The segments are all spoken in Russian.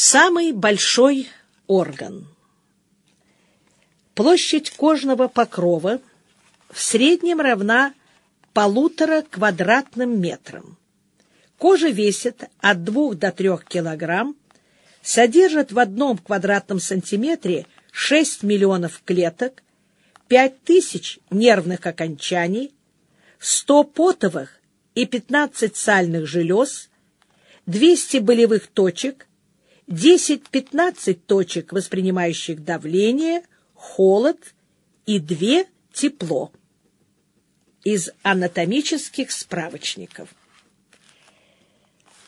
Самый большой орган. Площадь кожного покрова в среднем равна полутора квадратным метрам. Кожа весит от 2 до 3 килограмм, содержит в одном квадратном сантиметре 6 миллионов клеток, 5 тысяч нервных окончаний, 100 потовых и 15 сальных желез, 200 болевых точек, 10-15 точек, воспринимающих давление, холод и 2 тепло. Из анатомических справочников.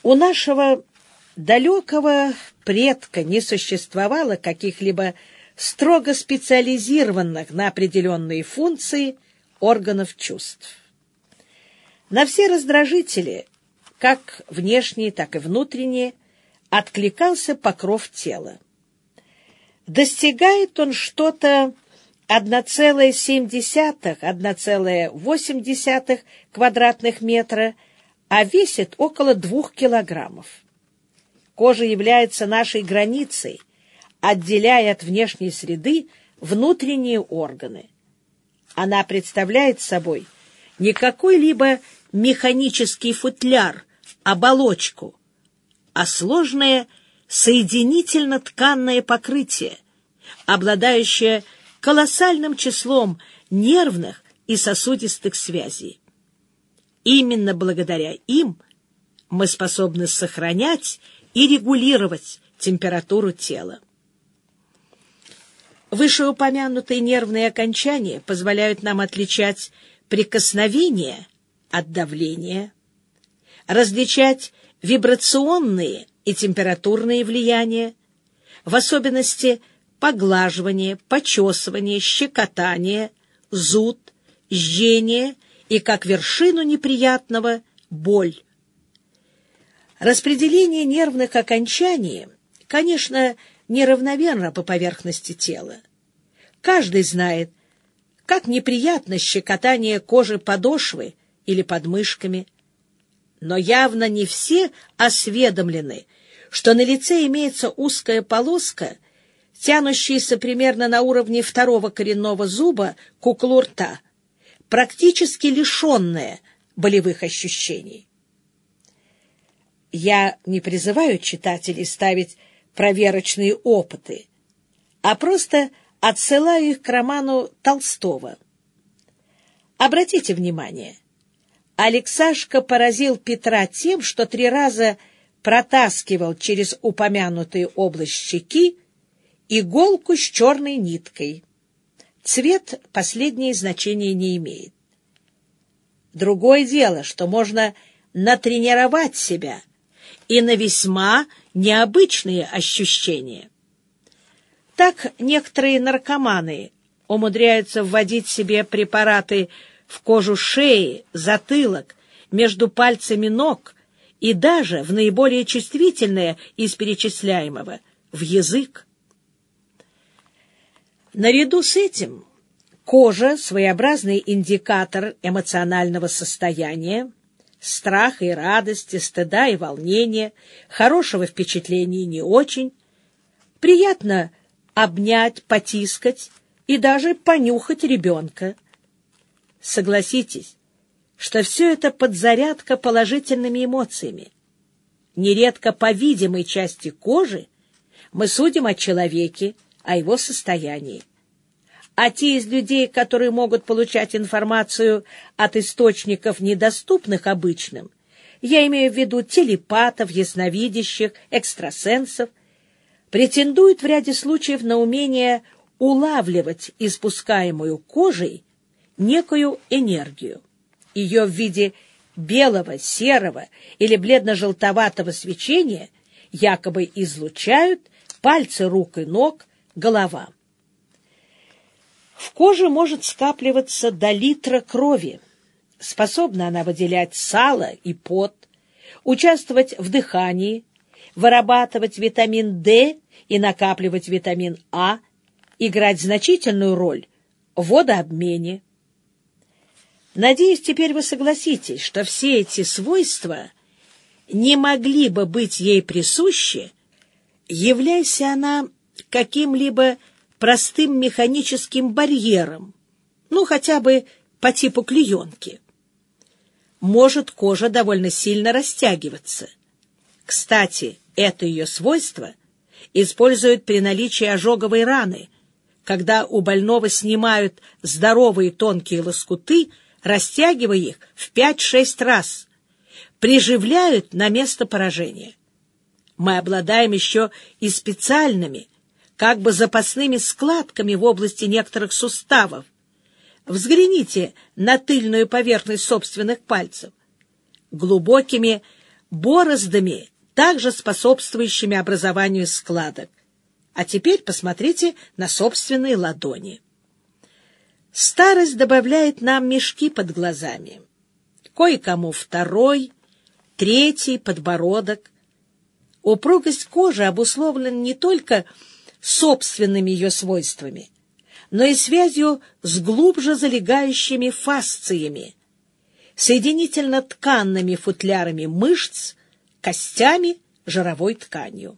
У нашего далекого предка не существовало каких-либо строго специализированных на определенные функции органов чувств. На все раздражители, как внешние, так и внутренние, откликался покров тела. Достигает он что-то 1,7-1,8 квадратных метра, а весит около 2 килограммов. Кожа является нашей границей, отделяя от внешней среды внутренние органы. Она представляет собой не какой-либо механический футляр, оболочку, а сложное соединительно-тканное покрытие, обладающее колоссальным числом нервных и сосудистых связей. Именно благодаря им мы способны сохранять и регулировать температуру тела. Вышеупомянутые нервные окончания позволяют нам отличать прикосновение от давления, различать вибрационные и температурные влияния, в особенности поглаживание, почесывание, щекотание, зуд, жжение и, как вершину неприятного, боль. Распределение нервных окончаний, конечно, неравномерно по поверхности тела. Каждый знает, как неприятно щекотание кожи подошвы или подмышками, но явно не все осведомлены, что на лице имеется узкая полоска, тянущаяся примерно на уровне второго коренного зуба к углу рта, практически лишенная болевых ощущений. Я не призываю читателей ставить проверочные опыты, а просто отсылаю их к роману Толстого. Обратите внимание, Алексашка поразил Петра тем, что три раза протаскивал через упомянутую область щеки иголку с черной ниткой. Цвет последнее значение не имеет. Другое дело, что можно натренировать себя и на весьма необычные ощущения. Так некоторые наркоманы умудряются вводить себе препараты в кожу шеи, затылок, между пальцами ног и даже в наиболее чувствительное из перечисляемого — в язык. Наряду с этим кожа — своеобразный индикатор эмоционального состояния, страха и радости, стыда и волнения, хорошего впечатления не очень. Приятно обнять, потискать и даже понюхать ребенка — Согласитесь, что все это подзарядка положительными эмоциями. Нередко по видимой части кожи мы судим о человеке, о его состоянии. А те из людей, которые могут получать информацию от источников, недоступных обычным, я имею в виду телепатов, ясновидящих, экстрасенсов, претендуют в ряде случаев на умение улавливать испускаемую кожей некую энергию. Ее в виде белого, серого или бледно-желтоватого свечения якобы излучают пальцы рук и ног, голова. В коже может скапливаться до литра крови. Способна она выделять сало и пот, участвовать в дыхании, вырабатывать витамин D и накапливать витамин А, играть значительную роль в водообмене. Надеюсь, теперь вы согласитесь, что все эти свойства не могли бы быть ей присущи, являйся она каким-либо простым механическим барьером, ну, хотя бы по типу клеенки. Может кожа довольно сильно растягиваться. Кстати, это ее свойство используют при наличии ожоговой раны, когда у больного снимают здоровые тонкие лоскуты, растягивая их в 5-6 раз, приживляют на место поражения. Мы обладаем еще и специальными, как бы запасными складками в области некоторых суставов. Взгляните на тыльную поверхность собственных пальцев. Глубокими бороздами, также способствующими образованию складок. А теперь посмотрите на собственные ладони. Старость добавляет нам мешки под глазами. Кое-кому второй, третий подбородок. Упругость кожи обусловлена не только собственными ее свойствами, но и связью с глубже залегающими фасциями, соединительно-тканными футлярами мышц, костями, жировой тканью.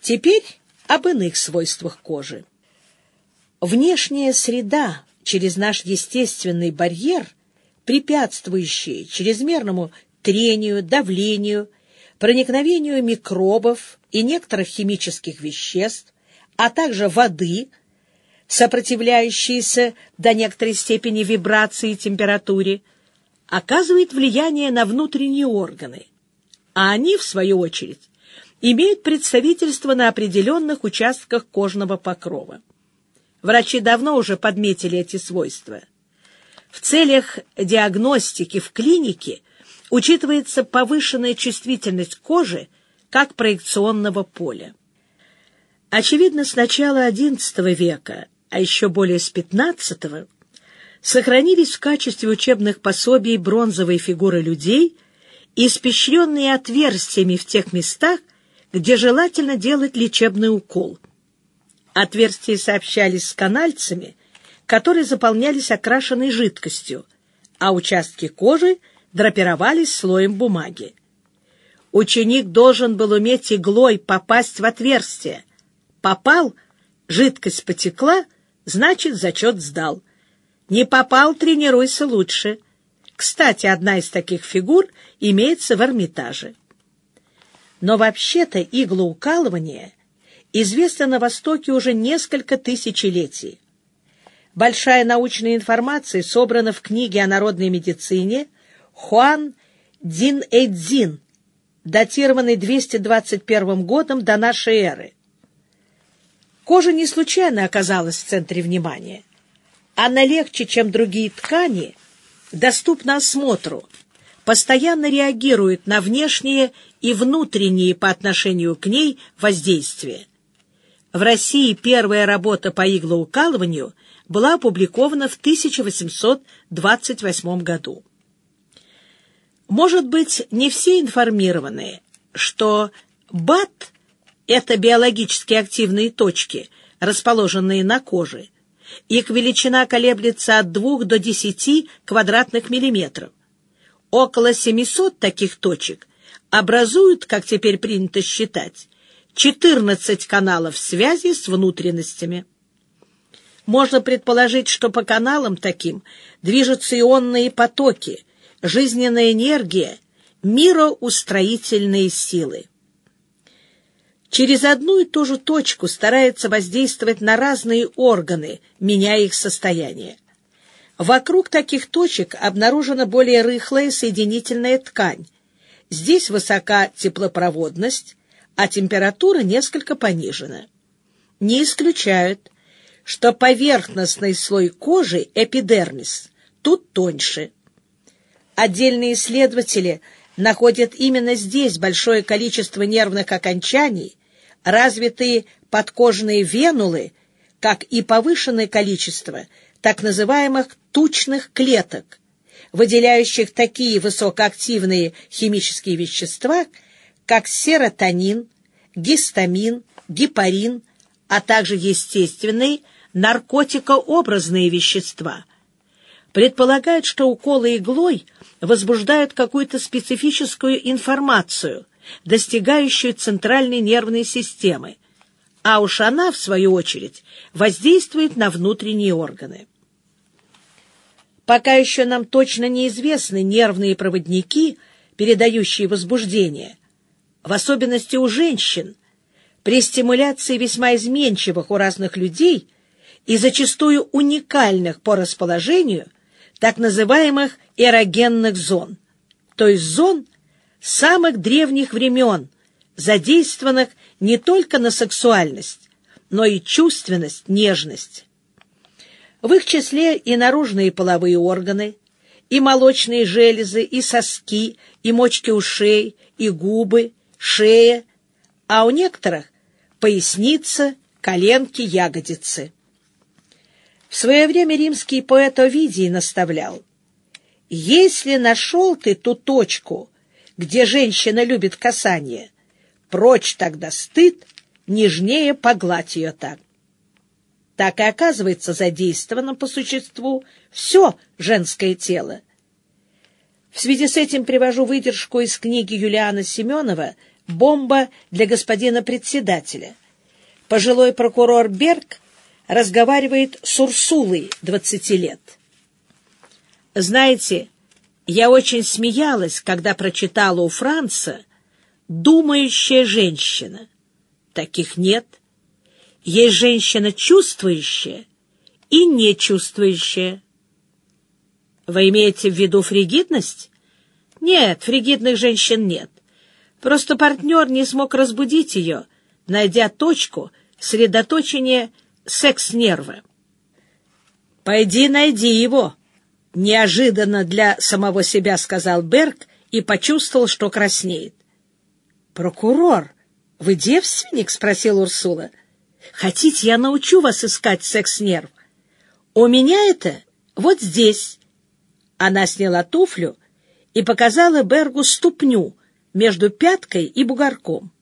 Теперь об иных свойствах кожи. Внешняя среда через наш естественный барьер, препятствующий чрезмерному трению, давлению, проникновению микробов и некоторых химических веществ, а также воды, сопротивляющиеся до некоторой степени вибрации и температуре, оказывает влияние на внутренние органы, а они, в свою очередь, имеют представительство на определенных участках кожного покрова. Врачи давно уже подметили эти свойства. В целях диагностики в клинике учитывается повышенная чувствительность кожи как проекционного поля. Очевидно, с начала XI века, а еще более с XV, сохранились в качестве учебных пособий бронзовые фигуры людей, испещренные отверстиями в тех местах, где желательно делать лечебный укол. Отверстия сообщались с канальцами, которые заполнялись окрашенной жидкостью, а участки кожи драпировались слоем бумаги. Ученик должен был уметь иглой попасть в отверстие. Попал, жидкость потекла, значит, зачет сдал. Не попал, тренируйся лучше. Кстати, одна из таких фигур имеется в Эрмитаже. Но вообще-то иглоукалывание известно на Востоке уже несколько тысячелетий. Большая научная информация собрана в книге о народной медицине Хуан Дин Эйдзин, датированной 221 годом до нашей эры. Кожа не случайно оказалась в центре внимания. Она легче, чем другие ткани, доступна осмотру, постоянно реагирует на внешние и внутренние по отношению к ней воздействия. В России первая работа по иглоукалыванию была опубликована в 1828 году. Может быть, не все информированы, что БАТ — это биологически активные точки, расположенные на коже. Их величина колеблется от 2 до 10 квадратных миллиметров. Около 700 таких точек образуют, как теперь принято считать, 14 каналов связи с внутренностями. Можно предположить, что по каналам таким движутся ионные потоки, жизненная энергия, мироустроительные силы. Через одну и ту же точку старается воздействовать на разные органы, меняя их состояние. Вокруг таких точек обнаружена более рыхлая соединительная ткань. Здесь высока теплопроводность, а температура несколько понижена. Не исключают, что поверхностный слой кожи, эпидермис, тут тоньше. Отдельные исследователи находят именно здесь большое количество нервных окончаний, развитые подкожные венулы, как и повышенное количество так называемых тучных клеток, выделяющих такие высокоактивные химические вещества, как серотонин, гистамин, гепарин, а также естественные наркотикообразные вещества. Предполагают, что уколы иглой возбуждают какую-то специфическую информацию, достигающую центральной нервной системы, а уж она, в свою очередь, воздействует на внутренние органы. Пока еще нам точно неизвестны нервные проводники, передающие возбуждение, в особенности у женщин, при стимуляции весьма изменчивых у разных людей и зачастую уникальных по расположению так называемых эрогенных зон, то есть зон самых древних времен, задействованных не только на сексуальность, но и чувственность, нежность. В их числе и наружные половые органы, и молочные железы, и соски, и мочки ушей, и губы, шея, а у некоторых поясница, коленки, ягодицы. В свое время римский поэт Овидий наставлял, «Если нашел ты ту точку, где женщина любит касание, Прочь тогда стыд, нежнее погладь ее так. Так и оказывается задействовано по существу все женское тело. В связи с этим привожу выдержку из книги Юлиана Семенова «Бомба для господина председателя». Пожилой прокурор Берг разговаривает с Урсулой, 20 лет. Знаете, я очень смеялась, когда прочитала у Франца думающая женщина. Таких нет. Есть женщина чувствующая и нечувствующая. Вы имеете в виду фригидность? Нет, фригидных женщин нет. Просто партнер не смог разбудить ее, найдя точку средоточения секс-нерва. «Пойди найди его», — неожиданно для самого себя сказал Берг и почувствовал, что краснеет. «Прокурор, вы девственник?» — спросил Урсула. «Хотите, я научу вас искать секс-нерв? У меня это вот здесь». Она сняла туфлю и показала Бергу ступню между пяткой и бугорком.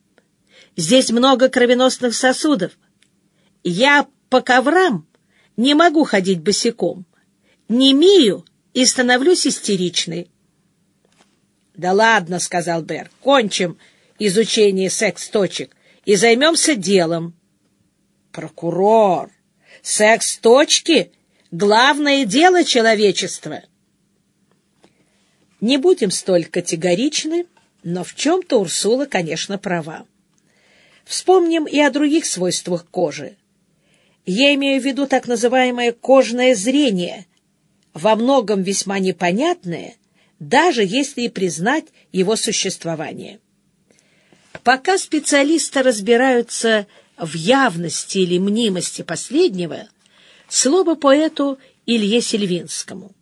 «Здесь много кровеносных сосудов. Я по коврам не могу ходить босиком, не имею и становлюсь истеричной». «Да ладно», — сказал Берг, — «кончим» изучение секс-точек и займемся делом. Прокурор, секс-точки — главное дело человечества. Не будем столь категоричны, но в чем-то Урсула, конечно, права. Вспомним и о других свойствах кожи. Я имею в виду так называемое кожное зрение, во многом весьма непонятное, даже если и признать его существование. Пока специалисты разбираются в явности или мнимости последнего, слово поэту Илье Сильвинскому.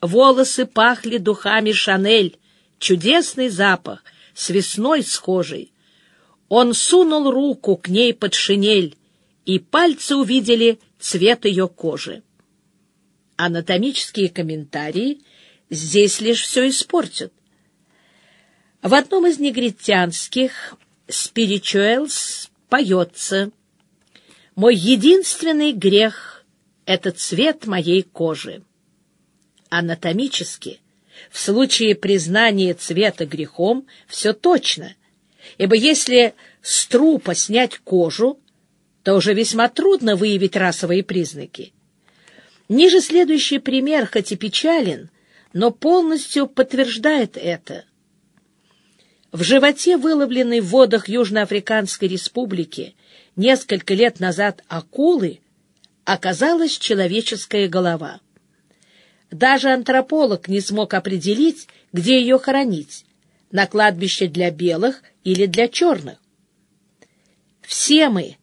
Волосы пахли духами Шанель, чудесный запах, с весной схожий. Он сунул руку к ней под шинель, и пальцы увидели цвет ее кожи. Анатомические комментарии здесь лишь все испортят. В одном из негритянских «Спиричуэлс» поется «Мой единственный грех — это цвет моей кожи». Анатомически, в случае признания цвета грехом, все точно, ибо если с трупа снять кожу, то уже весьма трудно выявить расовые признаки. Ниже следующий пример, хоть и печален, но полностью подтверждает это — в животе выловленной в водах Южноафриканской республики несколько лет назад акулы оказалась человеческая голова. Даже антрополог не смог определить, где ее хоронить — на кладбище для белых или для черных. Все мы,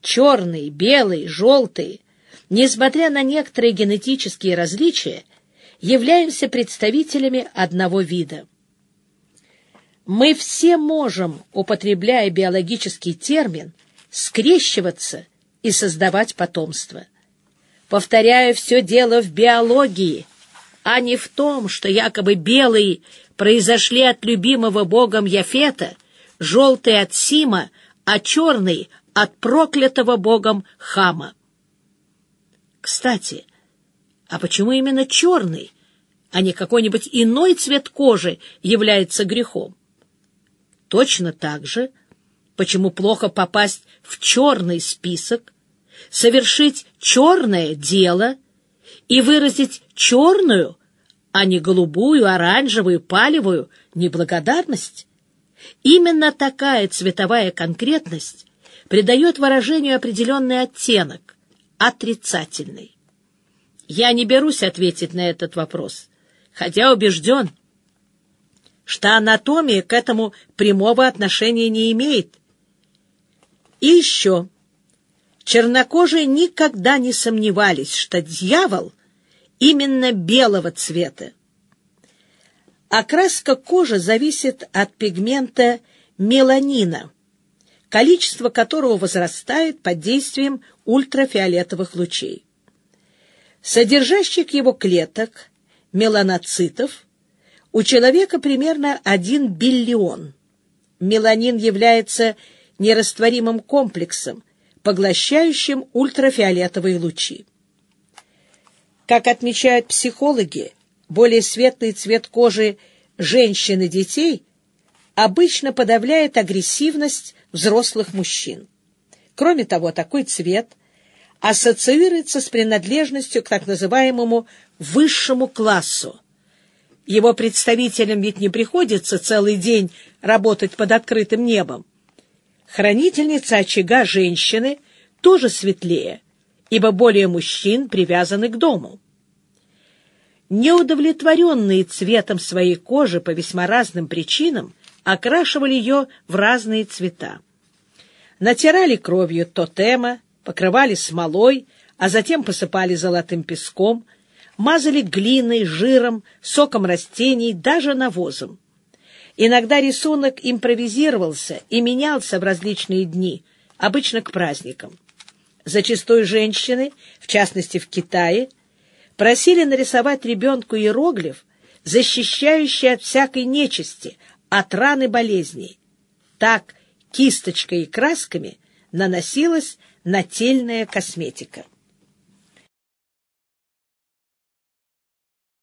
черные, белые, желтые, несмотря на некоторые генетические различия, являемся представителями одного вида. Мы все можем, употребляя биологический термин, скрещиваться и создавать потомство. Повторяю, все дело в биологии, а не в том, что якобы белые произошли от любимого богом Яфета, желтые от Сима, а черные — от проклятого богом Хама. Кстати, а почему именно черный, а не какой-нибудь иной цвет кожи является грехом? Точно так же, почему плохо попасть в черный список, совершить черное дело и выразить черную, а не голубую, оранжевую, палевую неблагодарность. Именно такая цветовая конкретность придает выражению определенный оттенок, отрицательный. Я не берусь ответить на этот вопрос, хотя убежден, что анатомия к этому прямого отношения не имеет. И еще. Чернокожие никогда не сомневались, что дьявол именно белого цвета. Окраска кожи зависит от пигмента меланина, количество которого возрастает под действием ультрафиолетовых лучей. Содержащих его клеток, меланоцитов, у человека примерно 1 биллион. Меланин является нерастворимым комплексом, поглощающим ультрафиолетовые лучи. Как отмечают психологи, более светлый цвет кожи женщин и детей обычно подавляет агрессивность взрослых мужчин. Кроме того, такой цвет ассоциируется с принадлежностью к так называемому высшему классу. Его представителям ведь не приходится целый день работать под открытым небом. Хранительница очага женщины тоже светлее, ибо более мужчин привязаны к дому. Неудовлетворенные цветом своей кожи по весьма разным причинам окрашивали ее в разные цвета. Натирали кровью тотема, покрывали смолой, а затем посыпали золотым песком, мазали глиной, жиром, соком растений, даже навозом. Иногда рисунок импровизировался и менялся в различные дни, обычно к праздникам. Зачастую женщины, в частности в Китае, просили нарисовать ребенку иероглиф, защищающий от всякой нечисти, от ран и болезней. Так кисточкой и красками наносилась нательная косметика.